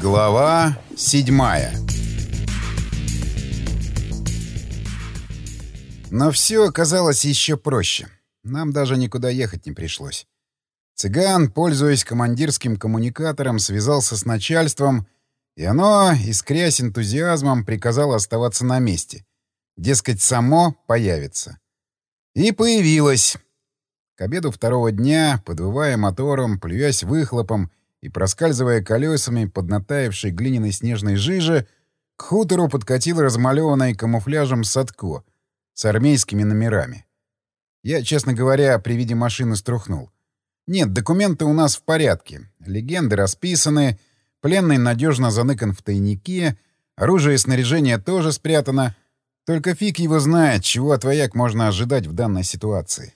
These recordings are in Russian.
Глава седьмая Но все оказалось еще проще. Нам даже никуда ехать не пришлось. Цыган, пользуясь командирским коммуникатором, связался с начальством, и оно, искрясь энтузиазмом, приказало оставаться на месте. Дескать, само появится. И появилось. К обеду второго дня, подвывая мотором, плюясь выхлопом и проскальзывая колесами под натаявшей глиняной снежной жиже, к хутору подкатил размалеванный камуфляжем Садко с армейскими номерами. Я, честно говоря, при виде машины струхнул. Нет, документы у нас в порядке. Легенды расписаны, пленный надежно заныкан в тайнике, оружие и снаряжение тоже спрятано. Только фиг его знает, чего от вояк можно ожидать в данной ситуации.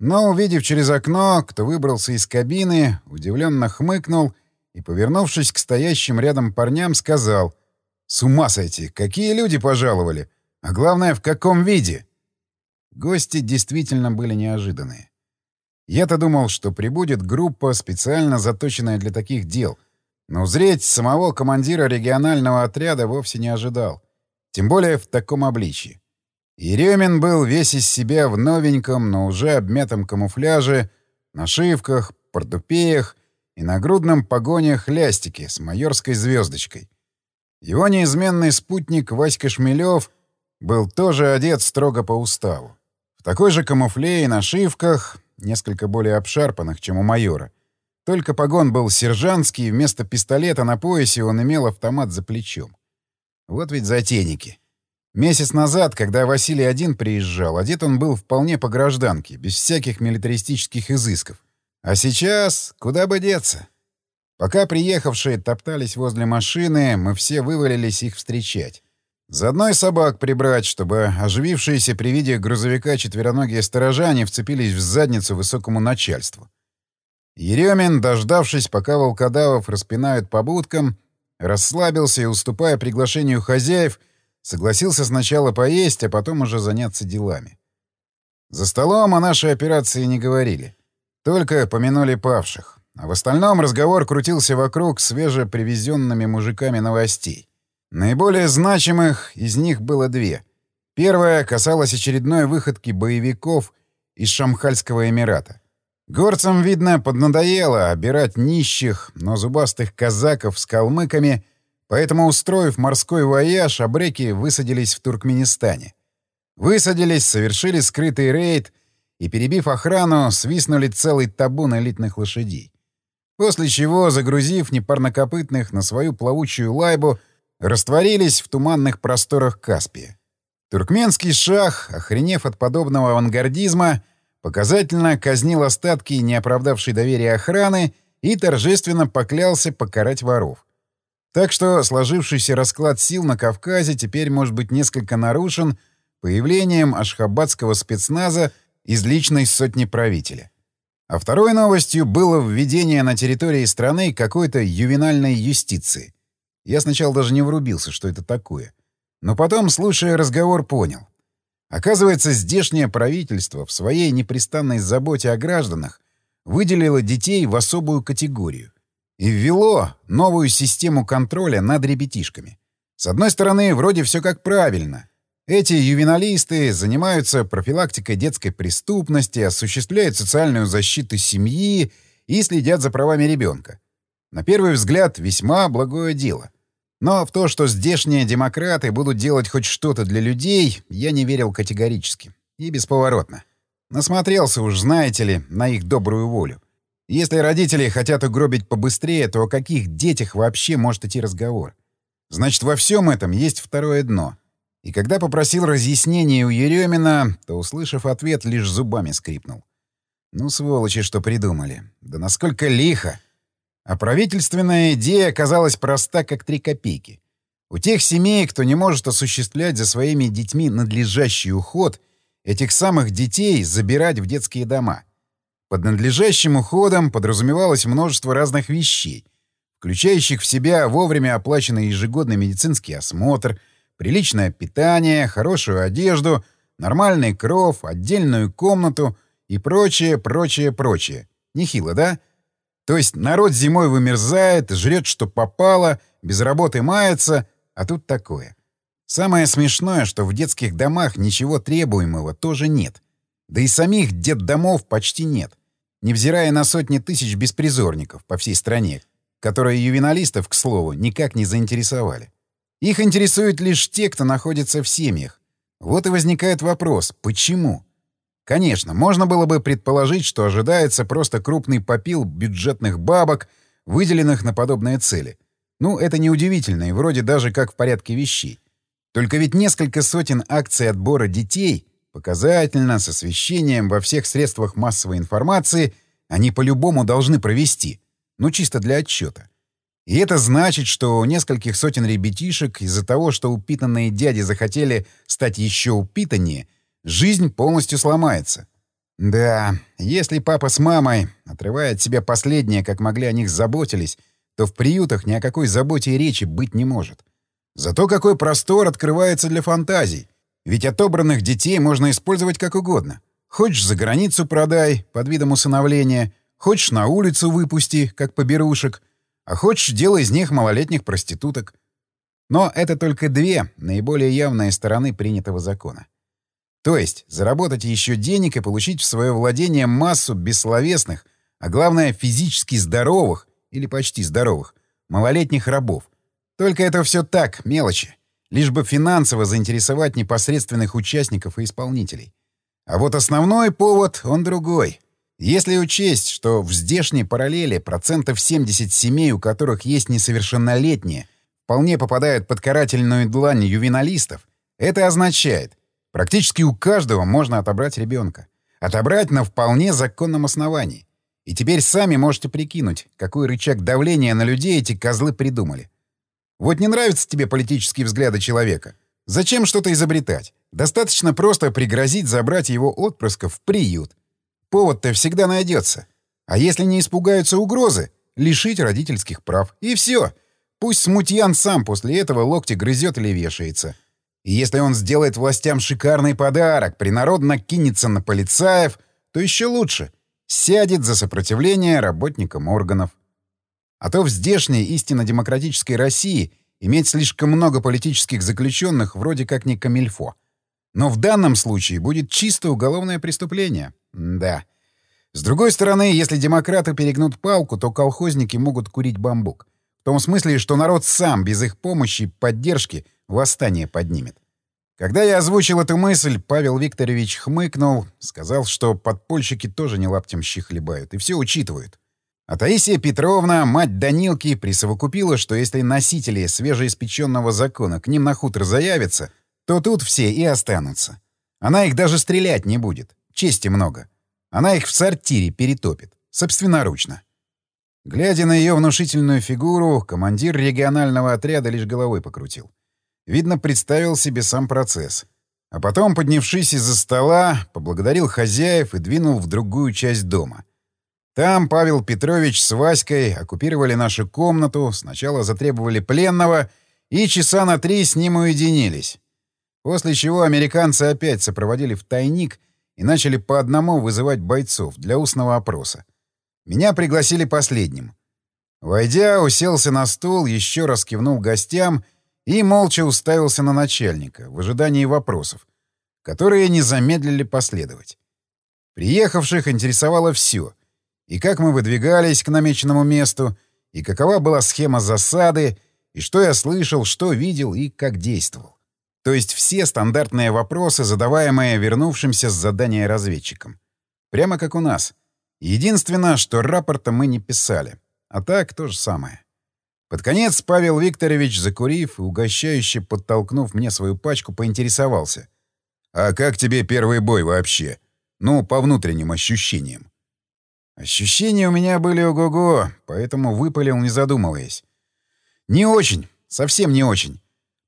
Но, увидев через окно, кто выбрался из кабины, удивленно хмыкнул и, повернувшись к стоящим рядом парням, сказал «С ума сойти! Какие люди пожаловали! А главное, в каком виде!» Гости действительно были неожиданные. Я-то думал, что прибудет группа, специально заточенная для таких дел, но узреть самого командира регионального отряда вовсе не ожидал. Тем более в таком обличии. Еремин был весь из себя в новеньком, но уже обмятом камуфляже, нашивках, портупеях и нагрудном погоне хлястике с майорской звездочкой. Его неизменный спутник Васька Шмелев был тоже одет строго по уставу. В такой же камуфле и нашивках, несколько более обшарпанных, чем у майора. Только погон был сержантский, вместо пистолета на поясе он имел автомат за плечом. Вот ведь затейники. Месяц назад, когда Василий один приезжал, одет он был вполне по гражданке, без всяких милитаристических изысков. А сейчас куда бы деться? Пока приехавшие топтались возле машины, мы все вывалились их встречать. Заодно и собак прибрать, чтобы оживившиеся при виде грузовика четвероногие сторожане вцепились в задницу высокому начальству. Еремин, дождавшись, пока волкодавов распинают по будкам, расслабился и, уступая приглашению хозяев, Согласился сначала поесть, а потом уже заняться делами. За столом о нашей операции не говорили. Только помянули павших. А в остальном разговор крутился вокруг свежепривезенными мужиками новостей. Наиболее значимых из них было две. Первая касалась очередной выходки боевиков из Шамхальского Эмирата. Горцам, видно, поднадоело обирать нищих, но зубастых казаков с калмыками Поэтому, устроив морской вояж, абреки высадились в Туркменистане. Высадились, совершили скрытый рейд и, перебив охрану, свистнули целый табун элитных лошадей. После чего, загрузив непарнокопытных на свою плавучую лайбу, растворились в туманных просторах Каспия. Туркменский шах, охренев от подобного авангардизма, показательно казнил остатки не оправдавшей доверия охраны и торжественно поклялся покарать воров. Так что сложившийся расклад сил на Кавказе теперь может быть несколько нарушен появлением ашхабадского спецназа из личной сотни правителя. А второй новостью было введение на территории страны какой-то ювенальной юстиции. Я сначала даже не врубился, что это такое. Но потом, слушая разговор, понял. Оказывается, здешнее правительство в своей непрестанной заботе о гражданах выделило детей в особую категорию — и ввело новую систему контроля над ребятишками. С одной стороны, вроде все как правильно. Эти ювеналисты занимаются профилактикой детской преступности, осуществляют социальную защиту семьи и следят за правами ребенка. На первый взгляд, весьма благое дело. Но в то, что здешние демократы будут делать хоть что-то для людей, я не верил категорически. И бесповоротно. Насмотрелся уж, знаете ли, на их добрую волю. Если родители хотят угробить побыстрее, то о каких детях вообще может идти разговор? Значит, во всем этом есть второе дно. И когда попросил разъяснения у Еремина, то, услышав ответ, лишь зубами скрипнул. Ну, сволочи, что придумали. Да насколько лихо! А правительственная идея оказалась проста, как три копейки. У тех семей, кто не может осуществлять за своими детьми надлежащий уход, этих самых детей забирать в детские дома — под надлежащим уходом подразумевалось множество разных вещей, включающих в себя вовремя оплаченный ежегодный медицинский осмотр, приличное питание, хорошую одежду, нормальный кров, отдельную комнату и прочее, прочее, прочее. Нехило, да? То есть народ зимой вымерзает, жрет, что попало, без работы мается, а тут такое. Самое смешное, что в детских домах ничего требуемого тоже нет. Да и самих детдомов почти нет. Невзирая на сотни тысяч беспризорников по всей стране, которые ювеналистов, к слову, никак не заинтересовали. Их интересуют лишь те, кто находится в семьях. Вот и возникает вопрос, почему? Конечно, можно было бы предположить, что ожидается просто крупный попил бюджетных бабок, выделенных на подобные цели. Ну, это неудивительно, и вроде даже как в порядке вещей. Только ведь несколько сотен акций отбора детей, показательно, с освещением во всех средствах массовой информации, они по-любому должны провести. Ну, чисто для отчета. И это значит, что у нескольких сотен ребятишек из-за того, что упитанные дяди захотели стать еще упитаннее, жизнь полностью сломается. Да, если папа с мамой, отрывая от себя последнее, как могли о них заботились, то в приютах ни о какой заботе и речи быть не может. Зато какой простор открывается для фантазий. Ведь отобранных детей можно использовать как угодно. Хочешь за границу продай, под видом усыновления, хочешь на улицу выпусти, как поберушек, а хочешь делай из них малолетних проституток. Но это только две наиболее явные стороны принятого закона. То есть заработать еще денег и получить в свое владение массу бессловесных, а главное физически здоровых или почти здоровых, малолетних рабов, только это все так, мелочи. Лишь бы финансово заинтересовать непосредственных участников и исполнителей. А вот основной повод, он другой. Если учесть, что в здешней параллели процентов 70 семей, у которых есть несовершеннолетние, вполне попадают под карательную длань ювеналистов, это означает, практически у каждого можно отобрать ребенка. Отобрать на вполне законном основании. И теперь сами можете прикинуть, какой рычаг давления на людей эти козлы придумали. Вот не нравятся тебе политические взгляды человека. Зачем что-то изобретать? Достаточно просто пригрозить забрать его отпрысков в приют. Повод-то всегда найдется. А если не испугаются угрозы, лишить родительских прав. И все. Пусть смутьян сам после этого локти грызет или вешается. И если он сделает властям шикарный подарок, принародно кинется на полицаев, то еще лучше. Сядет за сопротивление работникам органов. А то в здешней истинно демократической России иметь слишком много политических заключенных вроде как не камильфо. Но в данном случае будет чисто уголовное преступление. да. С другой стороны, если демократы перегнут палку, то колхозники могут курить бамбук. В том смысле, что народ сам, без их помощи и поддержки, восстание поднимет. Когда я озвучил эту мысль, Павел Викторович хмыкнул, сказал, что подпольщики тоже не лаптем щи хлебают и все учитывают. А Таисия Петровна, мать Данилки, присовокупила, что если носители свежеиспеченного закона к ним на хутор заявятся, то тут все и останутся. Она их даже стрелять не будет. Чести много. Она их в сортире перетопит. Собственноручно. Глядя на ее внушительную фигуру, командир регионального отряда лишь головой покрутил. Видно, представил себе сам процесс. А потом, поднявшись из-за стола, поблагодарил хозяев и двинул в другую часть дома — там Павел Петрович с Васькой оккупировали нашу комнату, сначала затребовали пленного и часа на три с ним уединились. После чего американцы опять сопроводили в тайник и начали по одному вызывать бойцов для устного опроса. Меня пригласили последним. Войдя, уселся на стул, еще раз кивнул гостям и молча уставился на начальника в ожидании вопросов, которые не замедлили последовать. Приехавших интересовало все — и как мы выдвигались к намеченному месту, и какова была схема засады, и что я слышал, что видел и как действовал. То есть все стандартные вопросы, задаваемые вернувшимся с задания разведчикам. Прямо как у нас. Единственное, что рапорта мы не писали. А так то же самое. Под конец Павел Викторович, закурив и угощающе подтолкнув мне свою пачку, поинтересовался. «А как тебе первый бой вообще? Ну, по внутренним ощущениям?» Ощущения у меня были ого-го, поэтому выпалил, не задумываясь. Не очень, совсем не очень.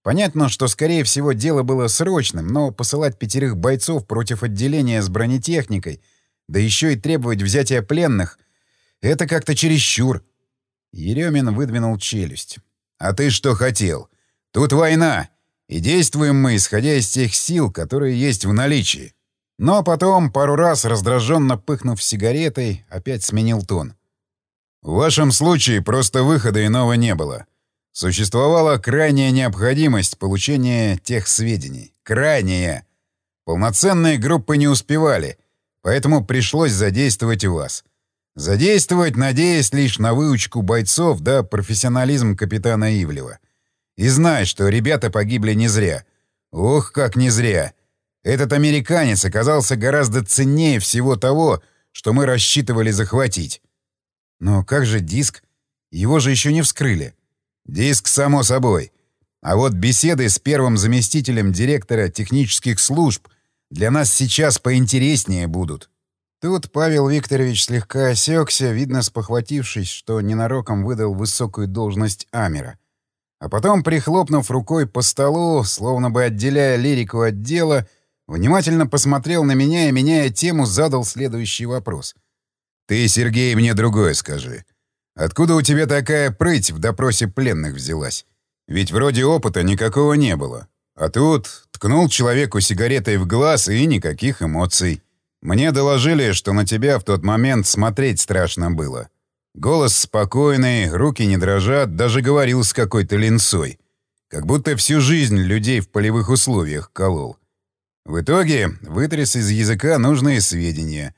Понятно, что, скорее всего, дело было срочным, но посылать пятерых бойцов против отделения с бронетехникой, да еще и требовать взятия пленных — это как-то чересчур. Еремин выдвинул челюсть. «А ты что хотел? Тут война, и действуем мы, исходя из тех сил, которые есть в наличии». Но потом, пару раз раздраженно пыхнув сигаретой, опять сменил тон. «В вашем случае просто выхода иного не было. Существовала крайняя необходимость получения тех сведений. Крайняя. Полноценные группы не успевали, поэтому пришлось задействовать вас. Задействовать, надеясь лишь на выучку бойцов да профессионализм капитана Ивлева. И знать, что ребята погибли не зря. Ох, как не зря. Этот американец оказался гораздо ценнее всего того, что мы рассчитывали захватить. Но как же диск? Его же еще не вскрыли. Диск, само собой. А вот беседы с первым заместителем директора технических служб для нас сейчас поинтереснее будут. Тут Павел Викторович слегка осекся, видно спохватившись, что ненароком выдал высокую должность Амера. А потом, прихлопнув рукой по столу, словно бы отделяя лирику от дела, внимательно посмотрел на меня и, меняя тему, задал следующий вопрос. «Ты, Сергей, мне другое скажи. Откуда у тебя такая прыть в допросе пленных взялась? Ведь вроде опыта никакого не было. А тут ткнул человеку сигаретой в глаз и никаких эмоций. Мне доложили, что на тебя в тот момент смотреть страшно было. Голос спокойный, руки не дрожат, даже говорил с какой-то линцой. Как будто всю жизнь людей в полевых условиях колол. В итоге вытряс из языка нужные сведения.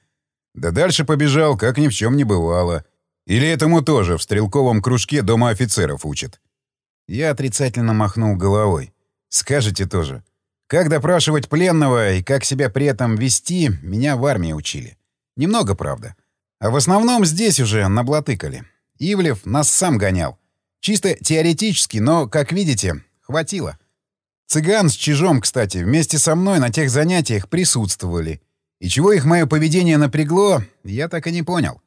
Да дальше побежал, как ни в чем не бывало. Или этому тоже в стрелковом кружке дома офицеров учат. Я отрицательно махнул головой. Скажете тоже. Как допрашивать пленного и как себя при этом вести, меня в армии учили. Немного, правда. А в основном здесь уже наблатыкали. Ивлев нас сам гонял. Чисто теоретически, но, как видите, хватило. Цыган с Чижом, кстати, вместе со мной на тех занятиях присутствовали. И чего их мое поведение напрягло, я так и не понял.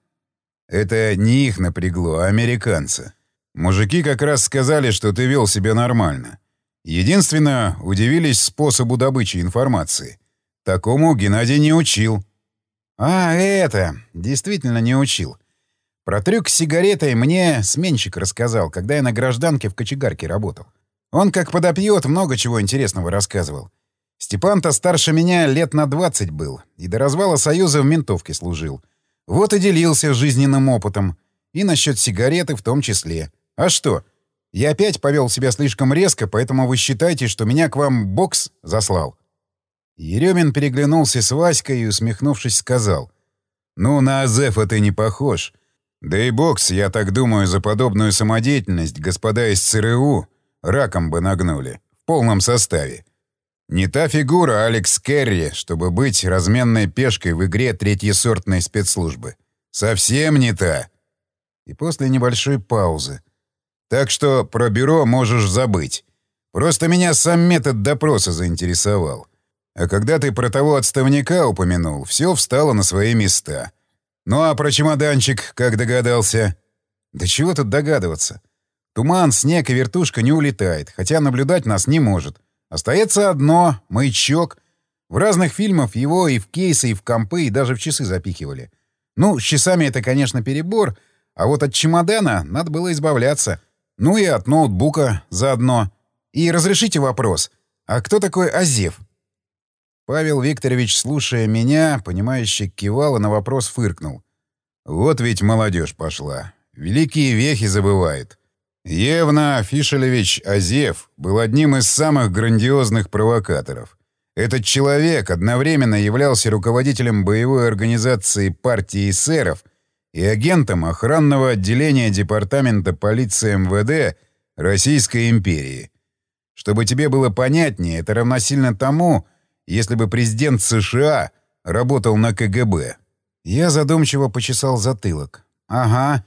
Это не их напрягло, а американца. Мужики как раз сказали, что ты вел себя нормально. Единственное, удивились способу добычи информации. Такому Геннадий не учил. А, это... Действительно не учил. Про трюк с сигаретой мне сменщик рассказал, когда я на гражданке в кочегарке работал. Он, как подопьет, много чего интересного рассказывал. Степан-то старше меня лет на 20 был, и до развала Союза в ментовке служил. Вот и делился жизненным опытом. И насчет сигареты в том числе. А что? Я опять повел себя слишком резко, поэтому вы считаете, что меня к вам бокс заслал?» Еремин переглянулся с Васькой и, усмехнувшись, сказал. «Ну, на Азефа ты не похож. Да и бокс, я так думаю, за подобную самодеятельность господа из ЦРУ раком бы нагнули. В полном составе. Не та фигура Алекс Керри, чтобы быть разменной пешкой в игре третьесортной спецслужбы. Совсем не та. И после небольшой паузы. Так что про бюро можешь забыть. Просто меня сам метод допроса заинтересовал. А когда ты про того отставника упомянул, все встало на свои места. Ну а про чемоданчик, как догадался? Да чего тут догадываться? Туман, снег и вертушка не улетает, хотя наблюдать нас не может. Остается одно — маячок. В разных фильмах его и в кейсы, и в компы, и даже в часы запихивали. Ну, с часами это, конечно, перебор, а вот от чемодана надо было избавляться. Ну и от ноутбука заодно. И разрешите вопрос. А кто такой Азев? Павел Викторович, слушая меня, понимающе кивал и на вопрос фыркнул. Вот ведь молодежь пошла. Великие вехи забывает. Евна Фишелевич Азев был одним из самых грандиозных провокаторов. Этот человек одновременно являлся руководителем боевой организации партии эсеров и агентом охранного отделения Департамента полиции МВД Российской империи. Чтобы тебе было понятнее, это равносильно тому, если бы президент США работал на КГБ. Я задумчиво почесал затылок. «Ага».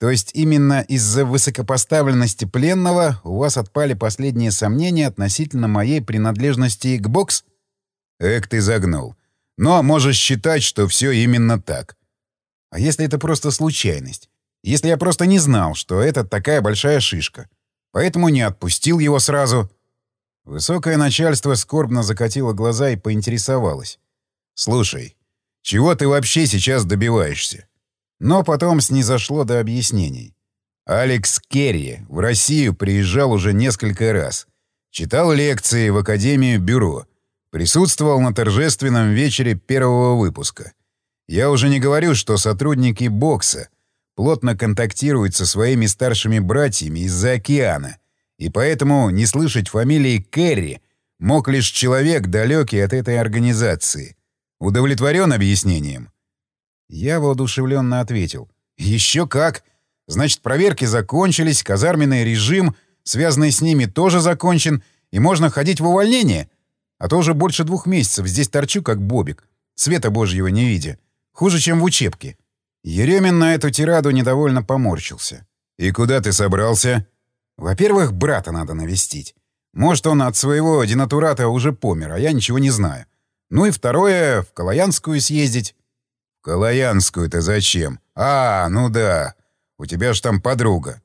То есть именно из-за высокопоставленности пленного у вас отпали последние сомнения относительно моей принадлежности к бокс? Эк, ты загнул. Но можешь считать, что все именно так. А если это просто случайность? Если я просто не знал, что это такая большая шишка, поэтому не отпустил его сразу? Высокое начальство скорбно закатило глаза и поинтересовалось. «Слушай, чего ты вообще сейчас добиваешься? Но потом снизошло до объяснений. Алекс Керри в Россию приезжал уже несколько раз. Читал лекции в Академию Бюро. Присутствовал на торжественном вечере первого выпуска. Я уже не говорю, что сотрудники бокса плотно контактируют со своими старшими братьями из-за океана И поэтому не слышать фамилии Керри мог лишь человек, далекий от этой организации. Удовлетворен объяснением? Я воодушевленно ответил. Еще как! Значит, проверки закончились, казарменный режим, связанный с ними, тоже закончен, и можно ходить в увольнение? А то уже больше двух месяцев здесь торчу, как бобик, света божьего не видя. Хуже, чем в учебке. Еремин на эту тираду недовольно поморщился. «И куда ты собрался?» «Во-первых, брата надо навестить. Может, он от своего денатурата уже помер, а я ничего не знаю. Ну и второе, в Калаянскую съездить». «В Калаянскую-то зачем? А, ну да. У тебя ж там подруга».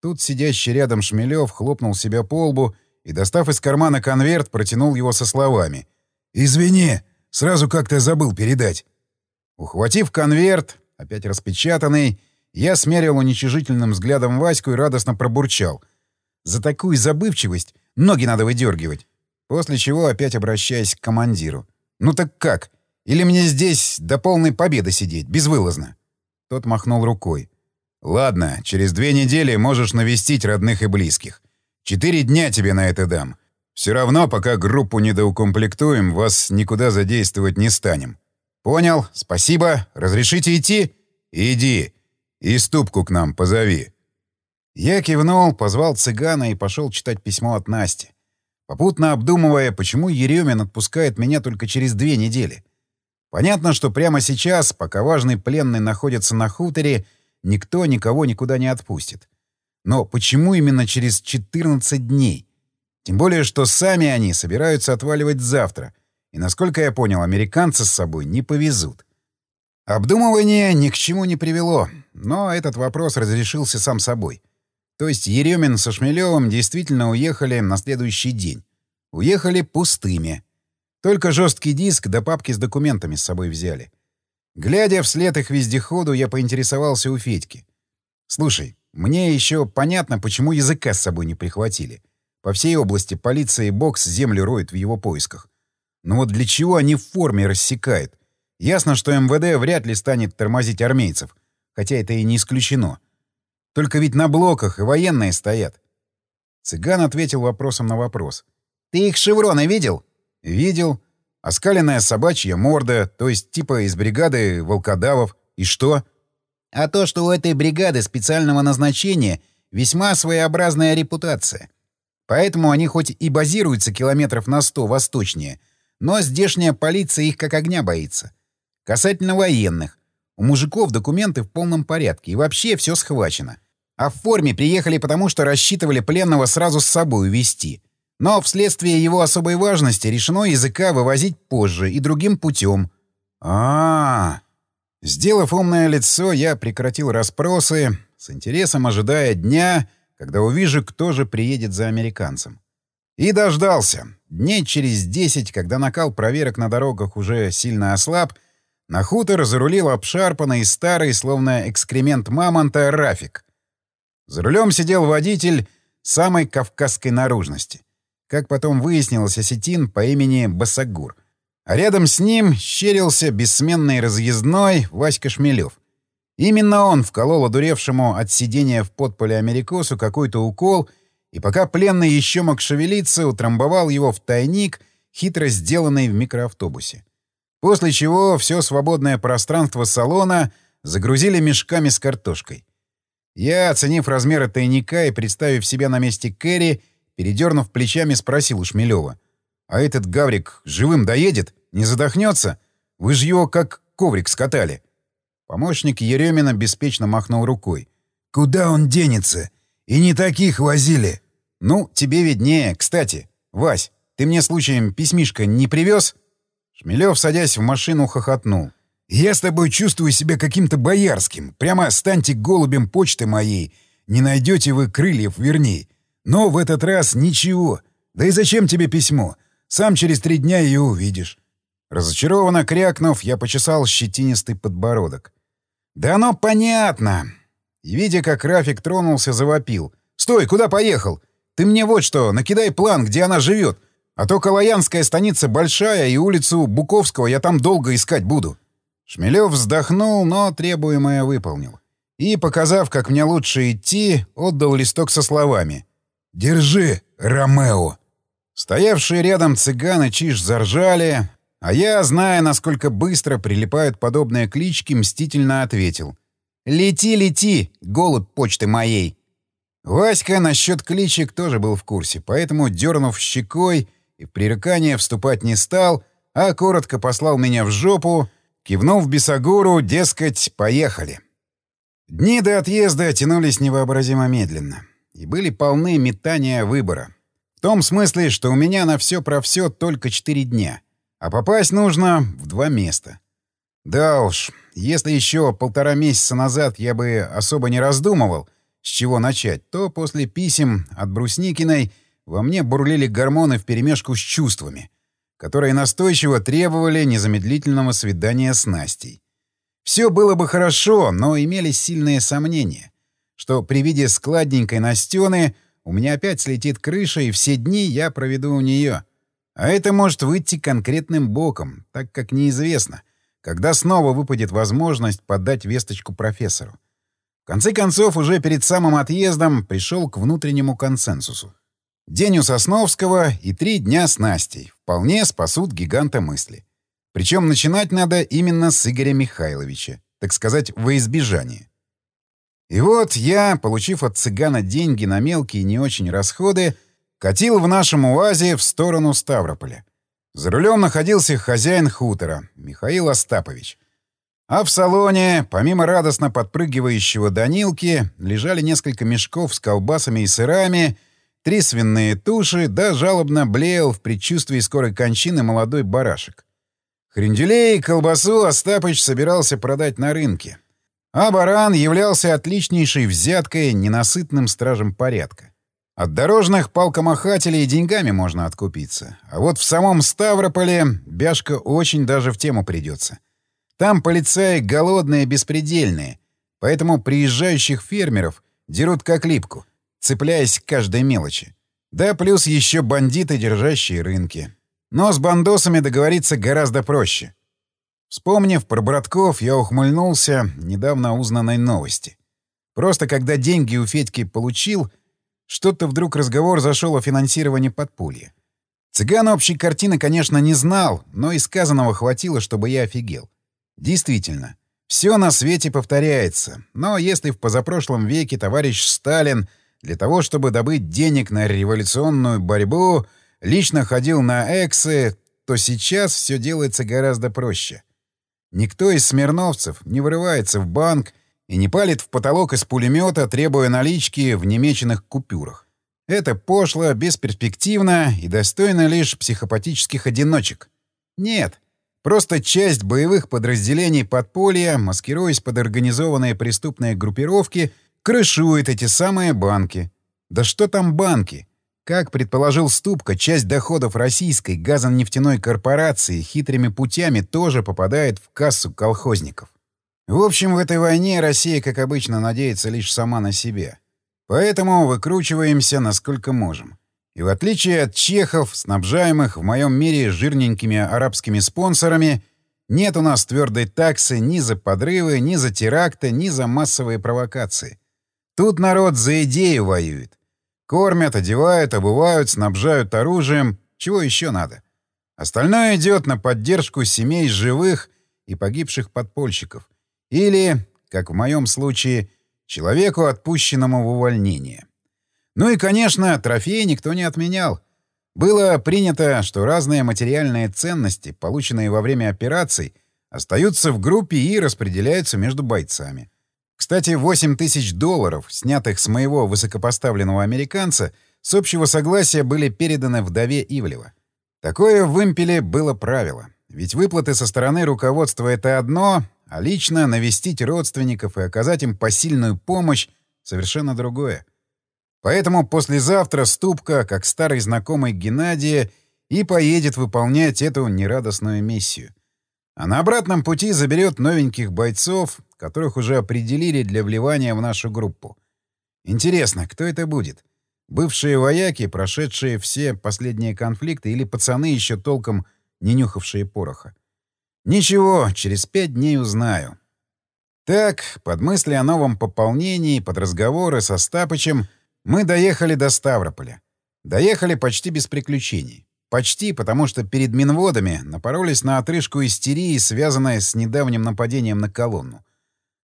Тут сидящий рядом Шмелев хлопнул себя по лбу и, достав из кармана конверт, протянул его со словами. «Извини, сразу как-то забыл передать». Ухватив конверт, опять распечатанный, я смерил уничижительным взглядом Ваську и радостно пробурчал. За такую забывчивость ноги надо выдергивать. После чего опять обращаясь к командиру. «Ну так как? Или мне здесь до полной победы сидеть, безвылазно?» Тот махнул рукой. «Ладно, через две недели можешь навестить родных и близких. Четыре дня тебе на это дам. Все равно, пока группу не доукомплектуем, вас никуда задействовать не станем. Понял, спасибо. Разрешите идти? Иди. И ступку к нам позови. Я кивнул, позвал цыгана и пошел читать письмо от Насти, попутно обдумывая, почему Еремин отпускает меня только через две недели. Понятно, что прямо сейчас, пока важный пленный находится на хуторе, никто никого никуда не отпустит. Но почему именно через 14 дней? Тем более, что сами они собираются отваливать завтра. И, насколько я понял, американцы с собой не повезут. Обдумывание ни к чему не привело, но этот вопрос разрешился сам собой. То есть Еремин со Шмелевым действительно уехали на следующий день. Уехали пустыми. Только жесткий диск да папки с документами с собой взяли. Глядя вслед их вездеходу, я поинтересовался у Федьки. «Слушай, мне еще понятно, почему языка с собой не прихватили. По всей области полиция и бокс землю роют в его поисках. Но вот для чего они в форме рассекают? Ясно, что МВД вряд ли станет тормозить армейцев, хотя это и не исключено. Только ведь на блоках и военные стоят. Цыган ответил вопросом на вопрос. «Ты их шевроны видел?» «Видел. Оскаленная собачья морда, то есть типа из бригады волкодавов. И что?» а то, что у этой бригады специального назначения весьма своеобразная репутация. Поэтому они хоть и базируются километров на сто восточнее, но здешняя полиция их как огня боится. Касательно военных. У мужиков документы в полном порядке, и вообще все схвачено. А в форме приехали потому, что рассчитывали пленного сразу с собой увезти. Но вследствие его особой важности решено языка вывозить позже и другим путем. а, -а, -а. Сделав умное лицо, я прекратил расспросы, с интересом ожидая дня, когда увижу, кто же приедет за американцем. И дождался. Дней через десять, когда накал проверок на дорогах уже сильно ослаб, на хутор зарулил обшарпанный старый, словно экскремент мамонта, Рафик. За рулем сидел водитель самой кавказской наружности. Как потом выяснилось, осетин по имени Басагур — а рядом с ним щерился бессменный разъездной Васька Шмелев. Именно он вколол одуревшему от сидения в подполе америкосу какой-то укол, и пока пленный еще мог шевелиться, утрамбовал его в тайник, хитро сделанный в микроавтобусе. После чего все свободное пространство салона загрузили мешками с картошкой. Я, оценив размеры тайника и представив себя на месте Кэрри, передернув плечами, спросил у Шмелева — а этот гаврик живым доедет? Не задохнется? Вы же его как коврик скатали. Помощник Еремина беспечно махнул рукой. «Куда он денется? И не таких возили!» «Ну, тебе виднее. Кстати, Вась, ты мне случаем письмишко не привез?» Шмелев, садясь в машину, хохотнул. «Я с тобой чувствую себя каким-то боярским. Прямо станьте голубем почты моей. Не найдете вы крыльев, верней. Но в этот раз ничего. Да и зачем тебе письмо? Сам через три дня ее увидишь. Разочарованно крякнув, я почесал щетинистый подбородок. «Да оно понятно!» И, видя, как Рафик тронулся, завопил. «Стой, куда поехал? Ты мне вот что, накидай план, где она живет. А то Калаянская станица большая, и улицу Буковского я там долго искать буду». Шмелев вздохнул, но требуемое выполнил. И, показав, как мне лучше идти, отдал листок со словами. Держи, Ромео!» Стоявшие рядом цыганы чиж заржали, а я, зная, насколько быстро прилипают подобные клички, мстительно ответил. «Лети, лети, голубь почты моей!» Васька насчет кличек тоже был в курсе, поэтому, дернув щекой и в пререкание вступать не стал, а коротко послал меня в жопу, кивнув Бесогору, дескать, поехали. Дни до отъезда тянулись невообразимо медленно и были полны метания выбора. В том смысле, что у меня на все про все только четыре дня, а попасть нужно в два места. Да уж, если еще полтора месяца назад я бы особо не раздумывал, с чего начать, то после писем от Брусникиной во мне бурлили гормоны вперемешку с чувствами, которые настойчиво требовали незамедлительного свидания с Настей. Все было бы хорошо, но имелись сильные сомнения, что при виде складненькой Настены у меня опять слетит крыша, и все дни я проведу у нее. А это может выйти конкретным боком, так как неизвестно, когда снова выпадет возможность подать весточку профессору. В конце концов, уже перед самым отъездом пришел к внутреннему консенсусу. День у Сосновского и три дня с Настей вполне спасут гиганта мысли. Причем начинать надо именно с Игоря Михайловича, так сказать, во избежание. И вот я, получив от цыгана деньги на мелкие не очень расходы, катил в нашем УАЗе в сторону Ставрополя. За рулем находился хозяин хутора, Михаил Остапович. А в салоне, помимо радостно подпрыгивающего Данилки, лежали несколько мешков с колбасами и сырами, три свиные туши, да жалобно блеял в предчувствии скорой кончины молодой барашек. Хренделей и колбасу Остапыч собирался продать на рынке. А баран являлся отличнейшей взяткой ненасытным стражем порядка. От дорожных палкомахателей деньгами можно откупиться. А вот в самом Ставрополе бяшка очень даже в тему придется. Там полицаи голодные, беспредельные, поэтому приезжающих фермеров дерут как липку, цепляясь к каждой мелочи. Да плюс еще бандиты, держащие рынки. Но с бандосами договориться гораздо проще. Вспомнив про братков, я ухмыльнулся недавно узнанной новости. Просто когда деньги у Федьки получил, что-то вдруг разговор зашел о финансировании подполья. Цыган общей картины, конечно, не знал, но и сказанного хватило, чтобы я офигел. Действительно, все на свете повторяется, но если в позапрошлом веке товарищ Сталин для того, чтобы добыть денег на революционную борьбу, лично ходил на эксы, то сейчас все делается гораздо проще. Никто из смирновцев не вырывается в банк и не палит в потолок из пулемета, требуя налички в немеченных купюрах. Это пошло, бесперспективно и достойно лишь психопатических одиночек. Нет, просто часть боевых подразделений подполья, маскируясь под организованные преступные группировки, крышует эти самые банки. Да что там банки? Как предположил Ступка, часть доходов российской газонефтяной корпорации хитрыми путями тоже попадает в кассу колхозников. В общем, в этой войне Россия, как обычно, надеется лишь сама на себя. Поэтому выкручиваемся насколько можем. И в отличие от чехов, снабжаемых в моем мире жирненькими арабскими спонсорами, нет у нас твердой таксы ни за подрывы, ни за теракты, ни за массовые провокации. Тут народ за идею воюет. Кормят, одевают, обувают, снабжают оружием. Чего еще надо? Остальное идет на поддержку семей живых и погибших подпольщиков. Или, как в моем случае, человеку, отпущенному в увольнение. Ну и, конечно, трофеи никто не отменял. Было принято, что разные материальные ценности, полученные во время операций, остаются в группе и распределяются между бойцами. Кстати, 8 тысяч долларов, снятых с моего высокопоставленного американца, с общего согласия были переданы вдове Ивлева. Такое в импеле было правило. Ведь выплаты со стороны руководства — это одно, а лично навестить родственников и оказать им посильную помощь — совершенно другое. Поэтому послезавтра Ступка, как старый знакомый Геннадия, и поедет выполнять эту нерадостную миссию. А на обратном пути заберет новеньких бойцов, которых уже определили для вливания в нашу группу. Интересно, кто это будет? Бывшие вояки, прошедшие все последние конфликты, или пацаны, еще толком не нюхавшие пороха? Ничего, через пять дней узнаю. Так, под мысли о новом пополнении, под разговоры со Стапычем, мы доехали до Ставрополя. Доехали почти без приключений. Почти, потому что перед Минводами напоролись на отрыжку истерии, связанной с недавним нападением на колонну.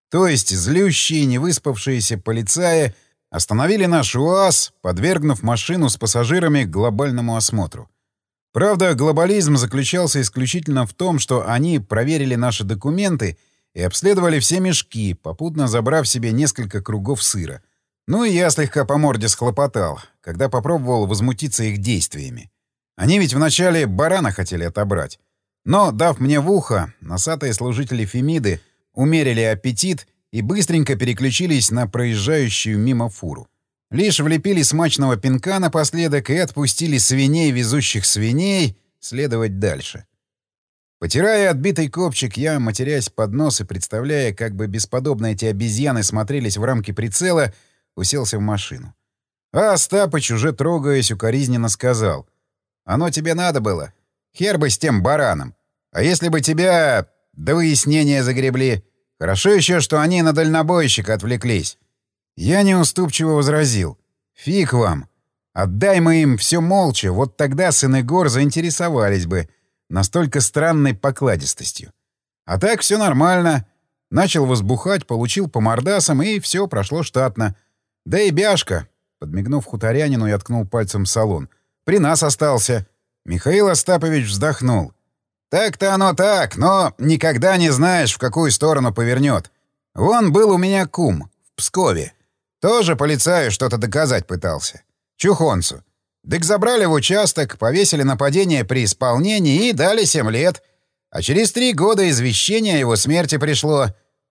То есть злющие, невыспавшиеся полицаи остановили наш УАЗ, подвергнув машину с пассажирами глобальному осмотру. Правда, глобализм заключался исключительно в том, что они проверили наши документы и обследовали все мешки, попутно забрав себе несколько кругов сыра. Ну и я слегка по морде схлопотал, когда попробовал возмутиться их действиями. Они ведь вначале барана хотели отобрать. Но, дав мне в ухо, носатые служители Фемиды умерили аппетит и быстренько переключились на проезжающую мимо фуру. Лишь влепили смачного пинка напоследок и отпустили свиней, везущих свиней, следовать дальше. Потирая отбитый копчик, я, матерясь под нос и представляя, как бы бесподобно эти обезьяны смотрелись в рамке прицела, уселся в машину. А Остапыч, уже трогаясь, укоризненно сказал. «Оно тебе надо было. Хер бы с тем бараном. А если бы тебя до выяснения загребли? Хорошо еще, что они на дальнобойщика отвлеклись. Я неуступчиво возразил. «Фиг вам! Отдай мы им все молча, вот тогда сыны гор заинтересовались бы настолько странной покладистостью. А так все нормально. Начал возбухать, получил по мордасам, и все прошло штатно. Да и Бяшка, подмигнув хуторянину, я ткнул пальцем в салон. При нас остался. Михаил Остапович вздохнул. «Так-то оно так, но никогда не знаешь, в какую сторону повернет. Вон был у меня кум в Пскове. Тоже полицаю что-то доказать пытался. Чухонцу. Дык забрали в участок, повесили нападение при исполнении и дали семь лет. А через три года извещение о его смерти пришло.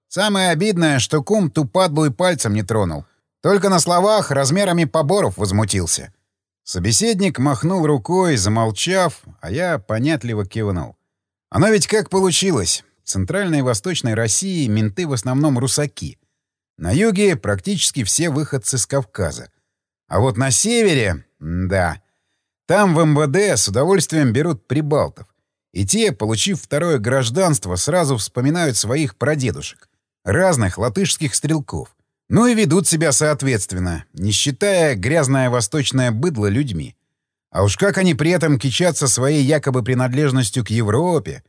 Самое обидное, что кум ту падлу и пальцем не тронул. Только на словах размерами поборов возмутился. Собеседник махнул рукой, замолчав, а я понятливо кивнул. Оно ведь как получилось. В Центральной и Восточной России менты в основном русаки — на юге практически все выходцы с Кавказа. А вот на севере... да. Там в МВД с удовольствием берут прибалтов. И те, получив второе гражданство, сразу вспоминают своих прадедушек. Разных латышских стрелков. Ну и ведут себя соответственно, не считая грязное восточное быдло людьми. А уж как они при этом кичатся своей якобы принадлежностью к Европе.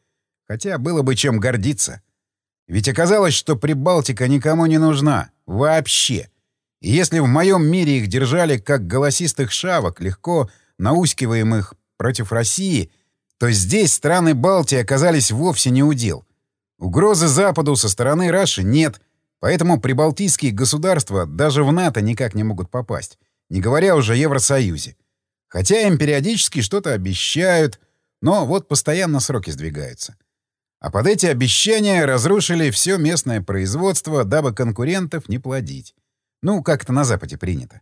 Хотя было бы чем гордиться. Ведь оказалось, что Прибалтика никому не нужна. Вообще. И если в моем мире их держали как голосистых шавок, легко наускиваемых против России, то здесь страны Балтии оказались вовсе не удел. Угрозы Западу со стороны Раши нет, поэтому прибалтийские государства даже в НАТО никак не могут попасть, не говоря уже о Евросоюзе. Хотя им периодически что-то обещают, но вот постоянно сроки сдвигаются. А под эти обещания разрушили все местное производство, дабы конкурентов не плодить. Ну, как это на Западе принято.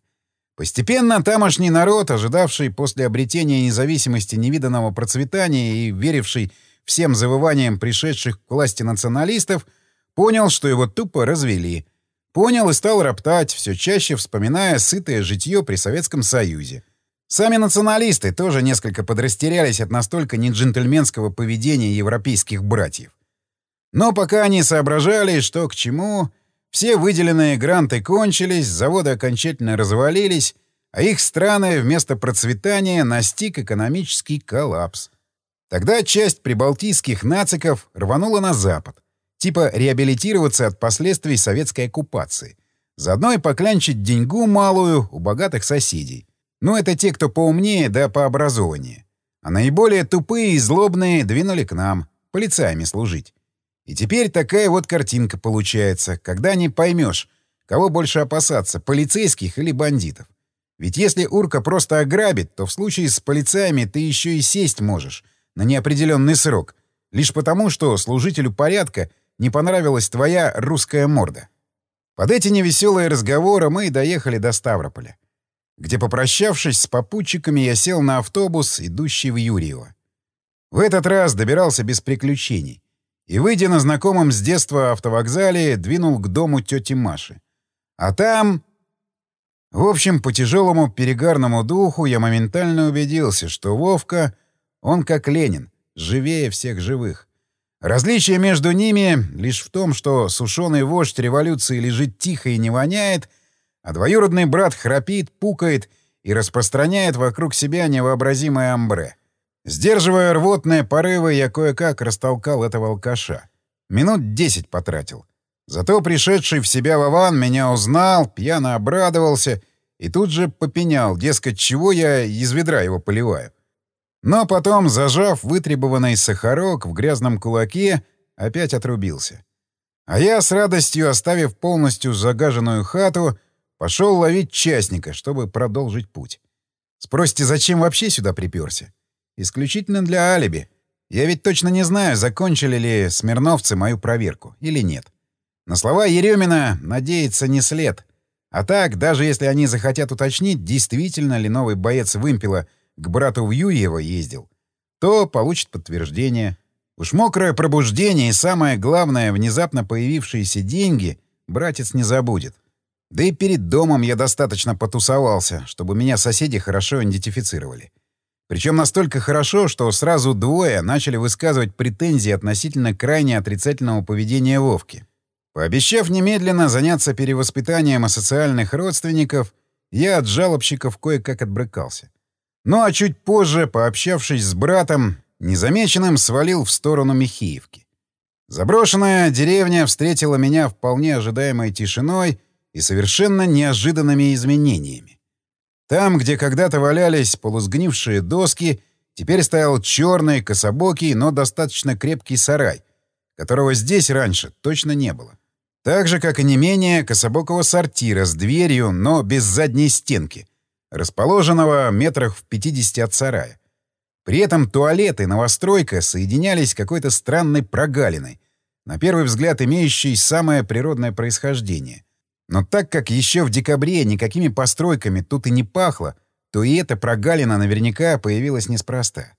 Постепенно тамошний народ, ожидавший после обретения независимости невиданного процветания и веривший всем завываниям пришедших к власти националистов, понял, что его тупо развели. Понял и стал роптать, все чаще вспоминая сытое житье при Советском Союзе. Сами националисты тоже несколько подрастерялись от настолько неджентльменского поведения европейских братьев. Но пока они соображали, что к чему, все выделенные гранты кончились, заводы окончательно развалились, а их страны вместо процветания настиг экономический коллапс. Тогда часть прибалтийских нациков рванула на запад, типа реабилитироваться от последствий советской оккупации, заодно и поклянчить деньгу малую у богатых соседей. Ну, это те, кто поумнее да пообразованнее. А наиболее тупые и злобные двинули к нам, полицаями служить. И теперь такая вот картинка получается, когда не поймешь, кого больше опасаться, полицейских или бандитов. Ведь если урка просто ограбит, то в случае с полицаями ты еще и сесть можешь на неопределенный срок, лишь потому, что служителю порядка не понравилась твоя русская морда. Под эти невеселые разговоры мы доехали до Ставрополя где, попрощавшись с попутчиками, я сел на автобус, идущий в Юрьево. В этот раз добирался без приключений. И, выйдя на знакомом с детства автовокзале, двинул к дому тети Маши. А там... В общем, по тяжелому перегарному духу я моментально убедился, что Вовка, он как Ленин, живее всех живых. Различие между ними лишь в том, что сушеный вождь революции лежит тихо и не воняет — А двоюродный брат храпит, пукает и распространяет вокруг себя невообразимое амбре. Сдерживая рвотные порывы, я кое-как растолкал этого алкаша. Минут десять потратил. Зато пришедший в себя Вован меня узнал, пьяно обрадовался и тут же попенял, дескать, чего я из ведра его поливаю. Но потом, зажав вытребованный сахарок в грязном кулаке, опять отрубился. А я, с радостью оставив полностью загаженную хату, пошел ловить частника, чтобы продолжить путь. Спросите, зачем вообще сюда приперся? Исключительно для алиби. Я ведь точно не знаю, закончили ли смирновцы мою проверку или нет. На слова Еремина надеяться не след. А так, даже если они захотят уточнить, действительно ли новый боец вымпела к брату Вьюева ездил, то получит подтверждение. Уж мокрое пробуждение и, самое главное, внезапно появившиеся деньги братец не забудет. Да и перед домом я достаточно потусовался, чтобы меня соседи хорошо идентифицировали. Причем настолько хорошо, что сразу двое начали высказывать претензии относительно крайне отрицательного поведения Вовки. Пообещав немедленно заняться перевоспитанием асоциальных родственников, я от жалобщиков кое-как отбрыкался. Ну а чуть позже, пообщавшись с братом, незамеченным свалил в сторону Михеевки. Заброшенная деревня встретила меня вполне ожидаемой тишиной и совершенно неожиданными изменениями. Там, где когда-то валялись полусгнившие доски, теперь стоял черный, кособокий, но достаточно крепкий сарай, которого здесь раньше точно не было. Так же, как и не менее кособокого сортира с дверью, но без задней стенки, расположенного метрах в 50 от сарая. При этом туалет и новостройка соединялись какой-то странной прогалиной, на первый взгляд имеющей самое природное происхождение. Но так как еще в декабре никакими постройками тут и не пахло, то и эта прогалина наверняка появилась неспроста.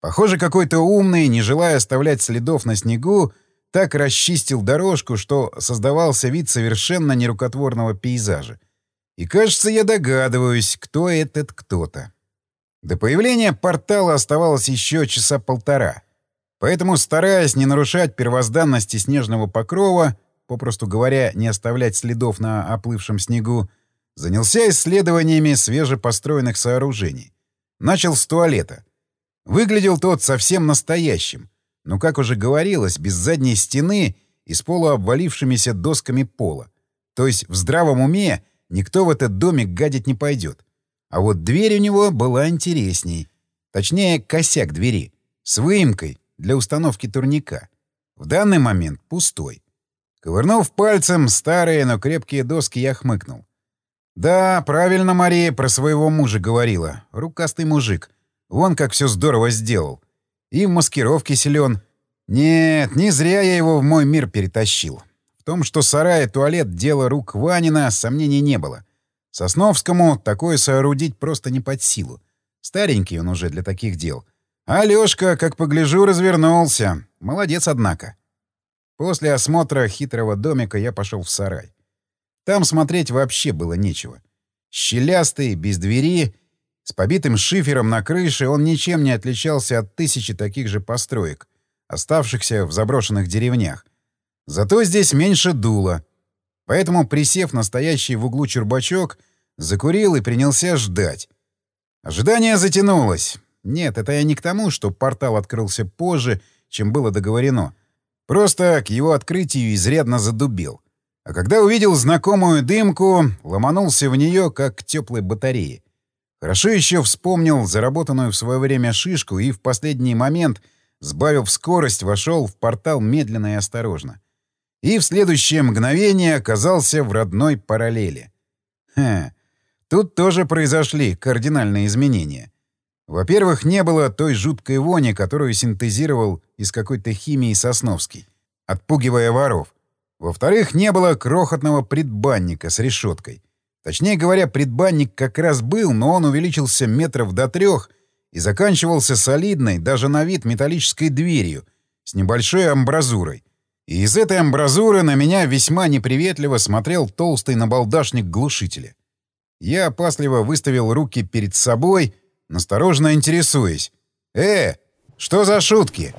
Похоже, какой-то умный, не желая оставлять следов на снегу, так расчистил дорожку, что создавался вид совершенно нерукотворного пейзажа. И, кажется, я догадываюсь, кто этот кто-то. До появления портала оставалось еще часа полтора. Поэтому, стараясь не нарушать первозданности снежного покрова, попросту говоря, не оставлять следов на оплывшем снегу, занялся исследованиями свежепостроенных сооружений. Начал с туалета. Выглядел тот совсем настоящим, но, как уже говорилось, без задней стены и с полуобвалившимися досками пола. То есть в здравом уме никто в этот домик гадить не пойдет. А вот дверь у него была интересней. Точнее, косяк двери. С выемкой для установки турника. В данный момент пустой. Ковырнув пальцем старые, но крепкие доски, я хмыкнул. «Да, правильно Мария про своего мужа говорила. Рукастый мужик. Вон как все здорово сделал. И в маскировке силен. Нет, не зря я его в мой мир перетащил. В том, что сарай и туалет — дело рук Ванина, сомнений не было. Сосновскому такое соорудить просто не под силу. Старенький он уже для таких дел. А как погляжу, развернулся. Молодец, однако. После осмотра хитрого домика я пошел в сарай. Там смотреть вообще было нечего. Щелястый, без двери с побитым шифером на крыше он ничем не отличался от тысячи таких же построек, оставшихся в заброшенных деревнях. Зато здесь меньше дуло. Поэтому, присев на стоящий в углу чербачок, закурил и принялся ждать. Ожидание затянулось. Нет, это я не к тому, что портал открылся позже, чем было договорено. Просто к его открытию изрядно задубил. А когда увидел знакомую дымку, ломанулся в нее, как к теплой батарее. Хорошо еще вспомнил заработанную в свое время шишку и в последний момент, сбавив скорость, вошел в портал медленно и осторожно. И в следующее мгновение оказался в родной параллели. Ха, тут тоже произошли кардинальные изменения. Во-первых, не было той жуткой вони, которую синтезировал из какой-то химии Сосновский, отпугивая воров. Во-вторых, не было крохотного предбанника с решеткой — Точнее говоря, предбанник как раз был, но он увеличился метров до трех и заканчивался солидной, даже на вид металлической дверью с небольшой амбразурой. И из этой амбразуры на меня весьма неприветливо смотрел толстый набалдашник глушителя. Я опасливо выставил руки перед собой, настороженно интересуясь. «Э, что за шутки?»